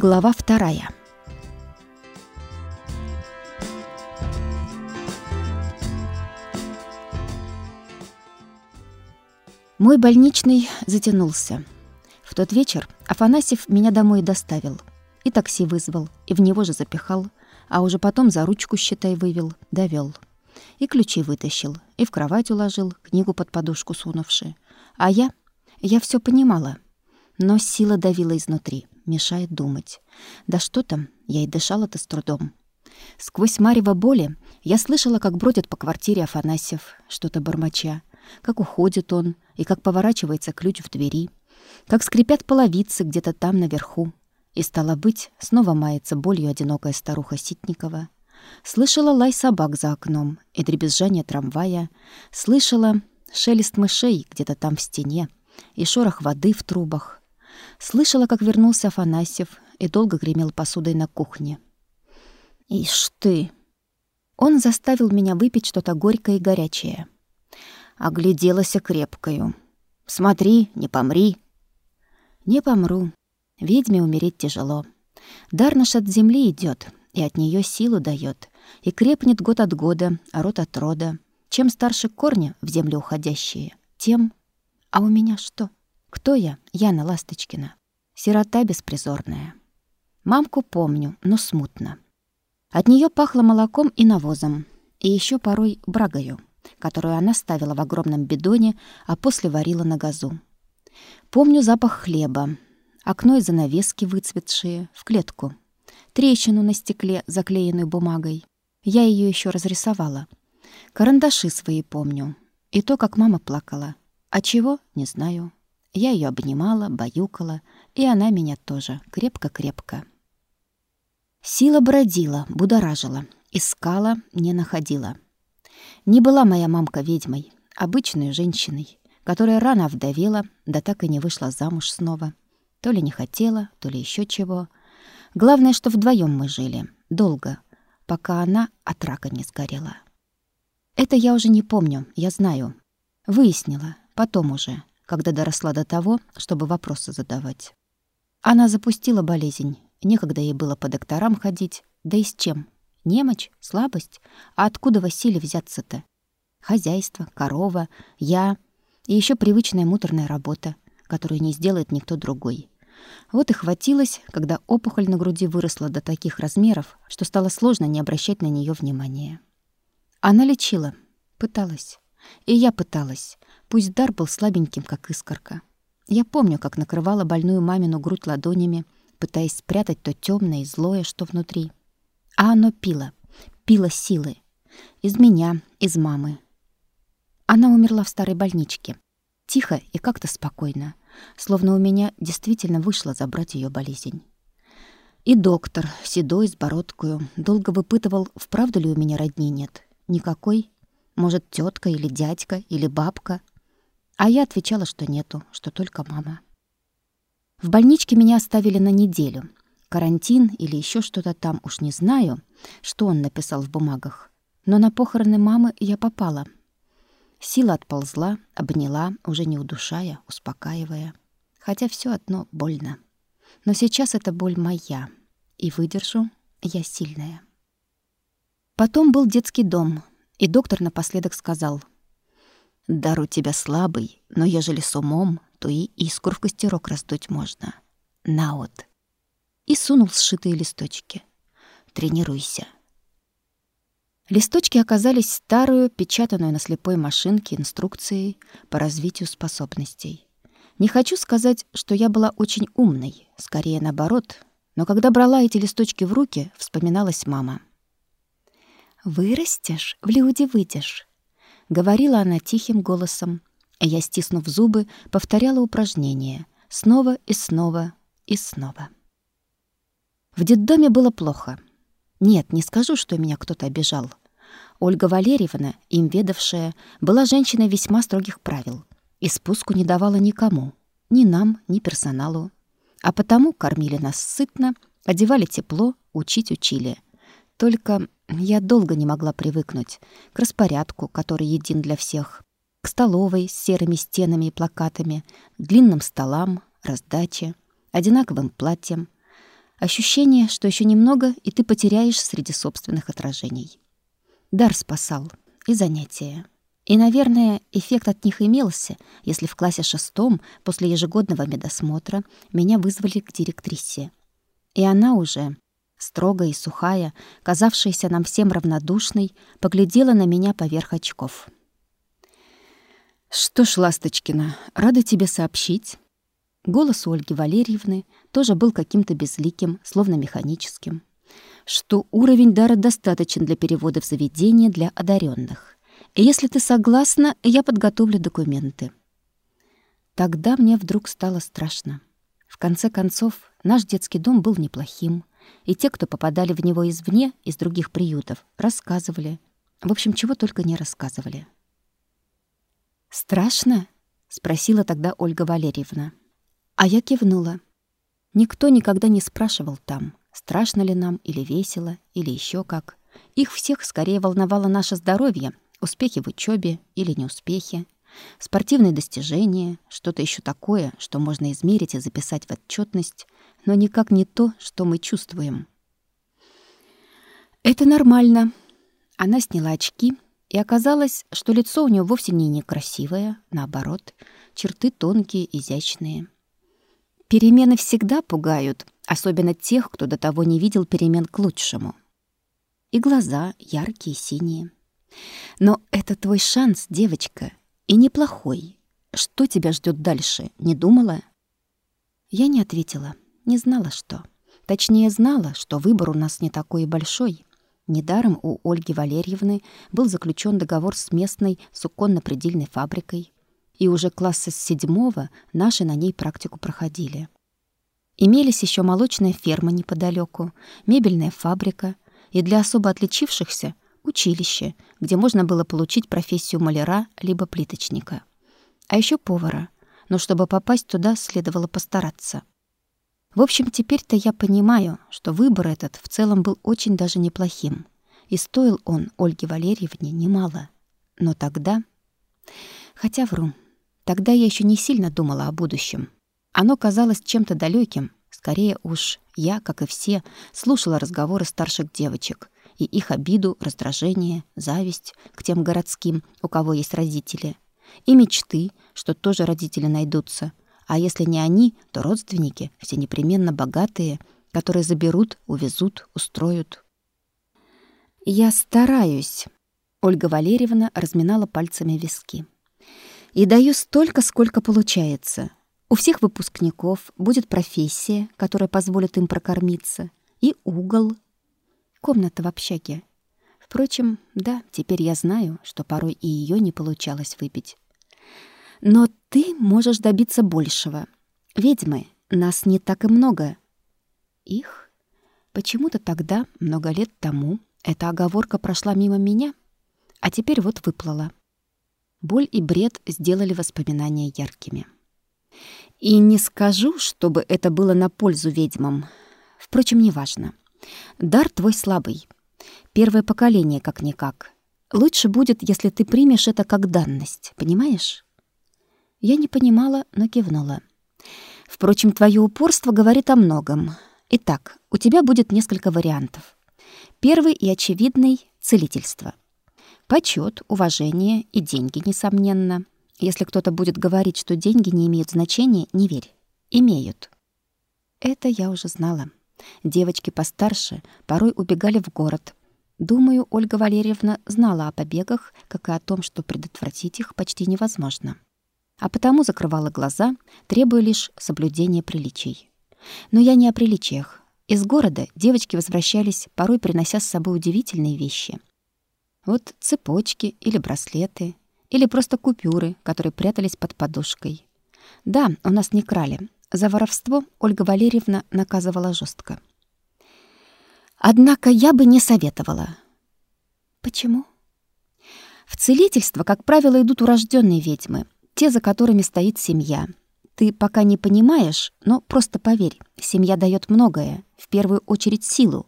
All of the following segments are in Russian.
Глава вторая. Мой больничный затянулся. В тот вечер Афанасьев меня домой доставил. И такси вызвал, и в него же запихал, а уже потом за ручку, считай, вывел, довел. И ключи вытащил, и в кровать уложил, книгу под подушку сунувши. А я... я все понимала. Но сила давила изнутри мешает думать. Да что там, я и дышала-то с трудом. Сквозь марево боли я слышала, как бродит по квартире Афанасьев, что-то бормоча, как уходит он и как поворачивается ключ в двери, как скрипят половицы где-то там наверху. И, стало быть, снова мается болью одинокая старуха Ситникова. Слышала лай собак за окном и дребезжание трамвая, слышала шелест мышей где-то там в стене и шорох воды в трубах, Слышала, как вернулся Афанасьев и долго гремел посудой на кухне. «Ишь ты!» Он заставил меня выпить что-то горькое и горячее. Огляделась крепкою. «Смотри, не помри!» «Не помру. Ведьме умереть тяжело. Дар наш от земли идет, и от нее силу дает, и крепнет год от года, а род от рода. Чем старше корни в землю уходящие, тем... А у меня что?» Кто я? Яна Ласточкина. Сирота беспризорная. Мамку помню, но смутно. От нее пахло молоком и навозом, и еще порой брагою, которую она ставила в огромном бидоне, а после варила на газу. Помню запах хлеба, окно и занавески выцветшие, в клетку, трещину на стекле, заклеенную бумагой. Я ее еще разрисовала. Карандаши свои помню, и то, как мама плакала. А чего, не знаю. Я ее обнимала, баюкала, и она меня тоже, крепко-крепко. Сила бродила, будоражила, искала, не находила. Не была моя мамка ведьмой, обычной женщиной, которая рано овдовела, да так и не вышла замуж снова. То ли не хотела, то ли еще чего. Главное, что вдвоем мы жили, долго, пока она от рака не сгорела. Это я уже не помню, я знаю. Выяснила, потом уже, когда доросла до того, чтобы вопросы задавать. Она запустила болезнь. Некогда ей было по докторам ходить. Да и с чем? Немочь? Слабость? А откуда Василий взяться-то? Хозяйство, корова, я и еще привычная муторная работа, которую не сделает никто другой. Вот и хватилось, когда опухоль на груди выросла до таких размеров, что стало сложно не обращать на нее внимания. Она лечила, пыталась. И я пыталась, Пусть дар был слабеньким, как искорка. Я помню, как накрывала больную мамину грудь ладонями, пытаясь спрятать то темное и злое, что внутри. А оно пило, пило силы. Из меня, из мамы. Она умерла в старой больничке. Тихо и как-то спокойно, словно у меня действительно вышло забрать ее болезнь. И доктор, седой, с бородкою, долго выпытывал, вправду ли у меня родни нет. Никакой. Может, тетка или дядька или бабка — а я отвечала, что нету, что только мама. В больничке меня оставили на неделю. Карантин или еще что-то там, уж не знаю, что он написал в бумагах. Но на похороны мамы я попала. Сила отползла, обняла, уже не удушая, успокаивая. Хотя все одно больно. Но сейчас эта боль моя. И выдержу, я сильная. Потом был детский дом, и доктор напоследок сказал — Дар у тебя слабый, но ежели с умом, то и искру в костерок раздуть можно. На вот. И сунул сшитые листочки. Тренируйся. Листочки оказались старую, печатанную на слепой машинке инструкцией по развитию способностей. Не хочу сказать, что я была очень умной, скорее наоборот, но когда брала эти листочки в руки, вспоминалась мама. «Вырастешь, в люди выйдешь. Говорила она тихим голосом, а я, стиснув зубы, повторяла упражнение снова и снова и снова. В детдоме было плохо. Нет, не скажу, что меня кто-то обижал. Ольга Валерьевна, им ведавшая, была женщиной весьма строгих правил и спуску не давала никому, ни нам, ни персоналу. А потому кормили нас сытно, одевали тепло, учить учили. Только я долго не могла привыкнуть к распорядку, который един для всех, к столовой с серыми стенами и плакатами, длинным столам, раздаче, одинаковым платьям. Ощущение, что еще немного, и ты потеряешь среди собственных отражений. Дар спасал. И занятия. И, наверное, эффект от них имелся, если в классе шестом после ежегодного медосмотра меня вызвали к директрисе. И она уже, строгая и сухая, казавшаяся нам всем равнодушной, поглядела на меня поверх очков. «Что ж, Ласточкина, рада тебе сообщить». Голос у Ольги Валерьевны тоже был каким-то безликим, словно механическим. Что уровень дара достаточен для перевода в заведение для одаренных. И если ты согласна, я подготовлю документы. Тогда мне вдруг стало страшно. В конце концов, наш детский дом был неплохим, и те, кто попадали в него извне, из других приютов, рассказывали. В общем, чего только не рассказывали. «Страшно?» — спросила тогда Ольга Валерьевна. А я кивнула. Никто никогда не спрашивал там, страшно ли нам или весело, или еще как. Их всех скорее волновало наше здоровье, успехи в учебе или неуспехи, спортивные достижения, что-то еще такое, что можно измерить и записать в отчетность, но никак не то, что мы чувствуем. Это нормально. Она сняла очки, и оказалось, что лицо у нее вовсе не некрасивое, наоборот, черты тонкие, изящные. Перемены всегда пугают, особенно тех, кто до того не видел перемен к лучшему. И глаза яркие, синие. Но это твой шанс, девочка, и неплохой. Что тебя ждет дальше, не думала? Я не ответила, не знала, что. Точнее, знала, что выбор у нас не такой большой. Недаром у Ольги Валерьевны был заключен договор с местной суконно-предельной фабрикой, и уже класса с седьмого наши на ней практику проходили. Имелись еще молочная ферма неподалеку, мебельная фабрика и для особо отличившихся училище, где можно было получить профессию маляра либо плиточника. А еще повара, но чтобы попасть туда, следовало постараться. В общем, теперь-то я понимаю, что выбор этот в целом был очень даже неплохим. И стоил он Ольге Валерьевне немало. Но тогда... Хотя вру, Тогда я еще не сильно думала о будущем. Оно казалось чем-то далеким. Скорее уж, я, как и все, слушала разговоры старших девочек и их обиду, раздражение, зависть к тем городским, у кого есть родители, и мечты, что тоже родители найдутся. А если не они, то родственники, все непременно богатые, которые заберут, увезут, устроят. «Я стараюсь», — Ольга Валерьевна разминала пальцами виски. И даю столько, сколько получается. У всех выпускников будет профессия, которая позволит им прокормиться, и угол. Комната в общаге. Впрочем, да, теперь я знаю, что порой и ее не получалось выпить. Но ты можешь добиться большего. Ведьмы, нас не так и много. Их? Почему-то тогда, много лет тому, эта оговорка прошла мимо меня, а теперь вот выплыла. Боль и бред сделали воспоминания яркими. И не скажу, чтобы это было на пользу ведьмам. Впрочем, неважно. Дар твой слабый. Первое поколение как-никак. Лучше будет, если ты примешь это как данность, понимаешь? Я не понимала, но кивнула. Впрочем, твое упорство говорит о многом. Итак, у тебя будет несколько вариантов. Первый и очевидный — целительство — Почет, уважение и деньги, несомненно. Если кто-то будет говорить, что деньги не имеют значения, не верь. Имеют. Это я уже знала. Девочки постарше порой убегали в город. Думаю, Ольга Валерьевна знала о побегах, как и о том, что предотвратить их почти невозможно. А потому закрывала глаза, требуя лишь соблюдения приличий. Но я не о приличиях. Из города девочки возвращались, порой принося с собой удивительные вещи — вот цепочки или браслеты, или просто купюры, которые прятались под подушкой. Да, у нас не крали. За воровство Ольга Валерьевна наказывала жестко. Однако я бы не советовала. Почему? В целительство, как правило, идут урожденные ведьмы, те, за которыми стоит семья. Ты пока не понимаешь, но просто поверь, семья дает многое, в первую очередь силу.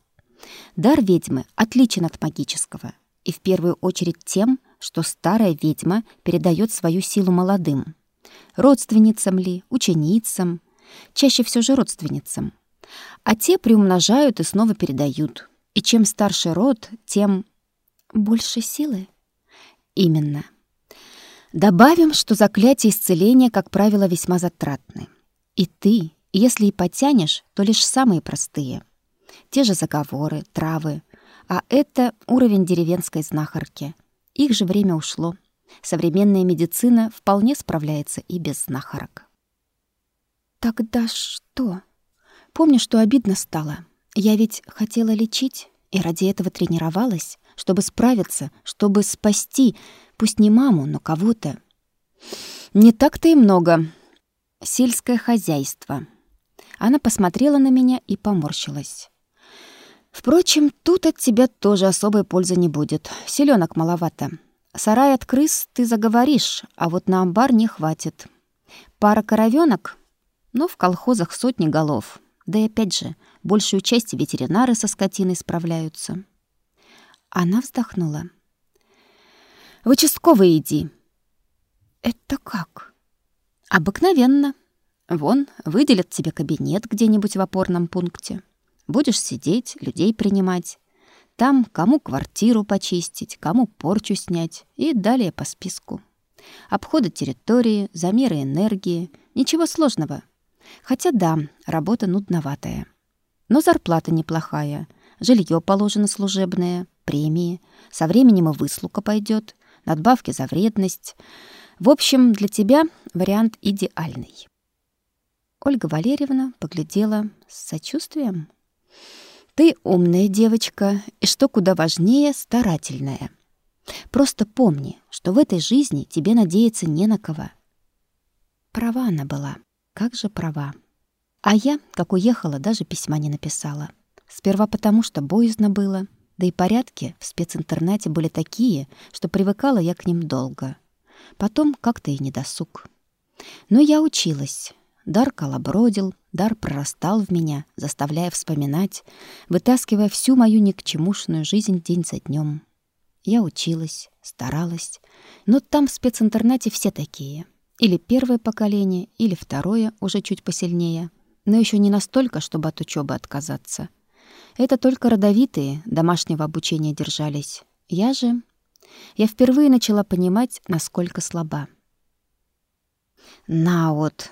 Дар ведьмы отличен от магического и в первую очередь тем, что старая ведьма передает свою силу молодым. Родственницам ли, ученицам, чаще всего же родственницам. А те приумножают и снова передают. И чем старше род, тем больше силы. Именно. Добавим, что заклятия исцеления, как правило, весьма затратны. И ты, если и потянешь, то лишь самые простые. Те же заговоры, травы. А это уровень деревенской знахарки. Их же время ушло. Современная медицина вполне справляется и без знахарок. Тогда что? Помню, что обидно стало. Я ведь хотела лечить и ради этого тренировалась, чтобы справиться, чтобы спасти, пусть не маму, но кого-то. Не так-то и много. Сельское хозяйство. Она посмотрела на меня и поморщилась. Впрочем, тут от тебя тоже особой пользы не будет. Селенок маловато. Сарай от крыс ты заговоришь, а вот на амбар не хватит. Пара коровёнок, но в колхозах сотни голов. Да и опять же, большую часть ветеринары со скотиной справляются. Она вздохнула. «В участковый иди». «Это как?» «Обыкновенно. Вон, выделят тебе кабинет где-нибудь в опорном пункте. Будешь сидеть, людей принимать. Там кому квартиру почистить, кому порчу снять и далее по списку. Обходы территории, замеры энергии. Ничего сложного. Хотя да, работа нудноватая. Но зарплата неплохая. Жилье положено служебное, премии. Со временем и выслука пойдет, надбавки за вредность. В общем, для тебя вариант идеальный. Ольга Валерьевна поглядела с сочувствием. Ты умная девочка, и что куда важнее, старательная. Просто помни, что в этой жизни тебе надеяться не на кого. Права она была. Как же права. А я, как уехала, даже письма не написала. Сперва потому, что боязно было, да и порядки в специнтернате были такие, что привыкала я к ним долго. Потом как-то и не досуг. Но я училась. Дар колобродил, дар прорастал в меня, заставляя вспоминать, вытаскивая всю мою никчемушную жизнь день за днем. Я училась, старалась, но там в специнтернате все такие. Или первое поколение, или второе, уже чуть посильнее, но еще не настолько, чтобы от учебы отказаться — это только родовитые домашнего обучения держались. Я же... Я впервые начала понимать, насколько слаба. На вот.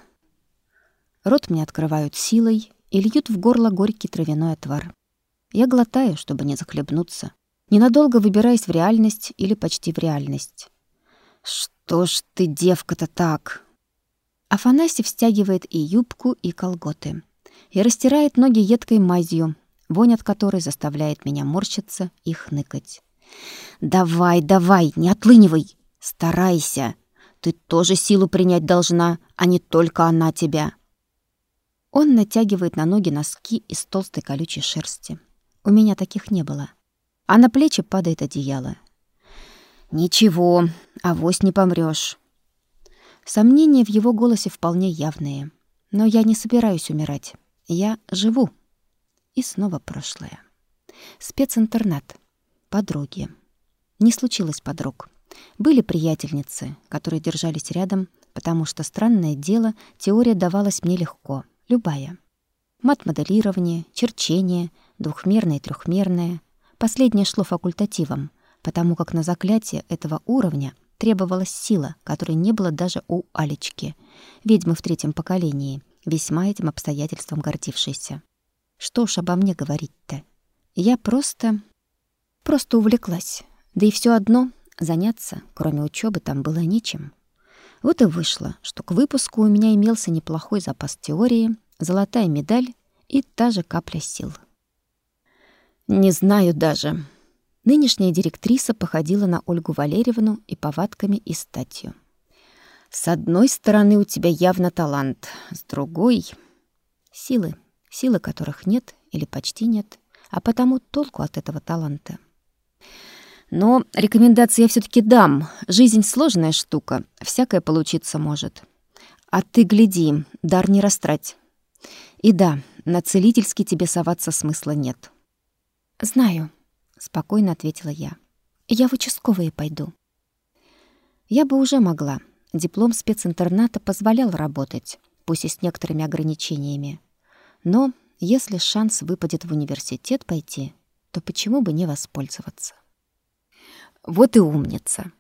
Рот мне открывают силой и льют в горло горький травяной отвар. Я глотаю, чтобы не захлебнуться, ненадолго выбираясь в реальность или почти в реальность. «Что ж ты, девка-то, так?» Афанасьев стягивает и юбку, и колготы. И растирает ноги едкой мазью, вонь от которой заставляет меня морщиться и хныкать. «Давай, давай, не отлынивай! Старайся! Ты тоже силу принять должна, а не только она тебя!» Он натягивает на ноги носки из толстой колючей шерсти. У меня таких не было. А на плечи падает одеяло. «Ничего, авось не помрёшь». Сомнения в его голосе вполне явные. Но я не собираюсь умирать. Я живу. И снова прошлое. Специнтернат. Подруги. Не случилось подруг. Были приятельницы, которые держались рядом, потому что, странное дело, теория давалась мне легко, любая. Мат-моделирование, черчение, двухмерное и трехмерное. Последнее шло факультативом, потому как на заклятие этого уровня требовалась сила, которой не было даже у Алечки, ведьмы в третьем поколении, весьма этим обстоятельством гордившейся. Что ж обо мне говорить-то? Я просто... просто увлеклась. Да и все одно заняться, кроме учебы, там было нечем. Вот и вышло, что к выпуску у меня имелся неплохой запас теории, золотая медаль и та же капля сил. Не знаю даже. Нынешняя директриса походила на Ольгу Валерьевну и повадками, и статью. С одной стороны, у тебя явно талант, с другой — силы силы которых нет или почти нет, а потому толку от этого таланта. Но рекомендации я все таки дам. Жизнь сложная штука, всякое получиться может. А ты гляди, дар не растрать. И да, на целительский тебе соваться смысла нет. Знаю, спокойно ответила я. Я в участковые пойду. Я бы уже могла. Диплом специнтерната позволял работать, пусть и с некоторыми ограничениями. Но Если шанс выпадет в университет пойти, то почему бы не воспользоваться? Вот и умница.